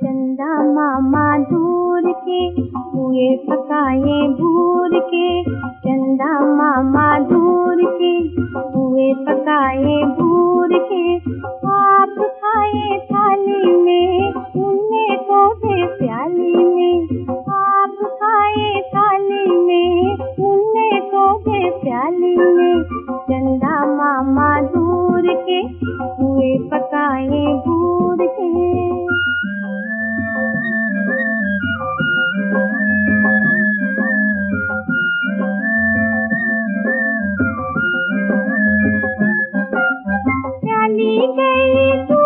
चंदा मामा दूर के हुए पकाए भूर के चंदा मामा दूर के हुए पकाए दूर के। चली गई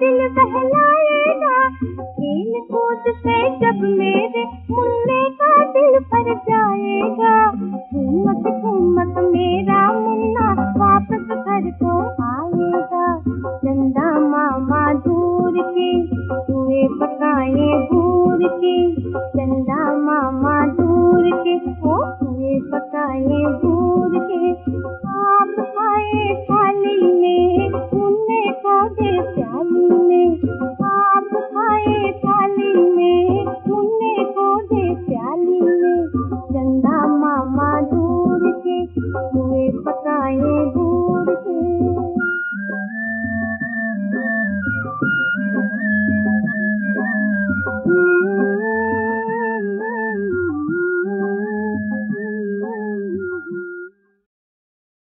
दिल बहलाएगा खेल कूद से जब मैं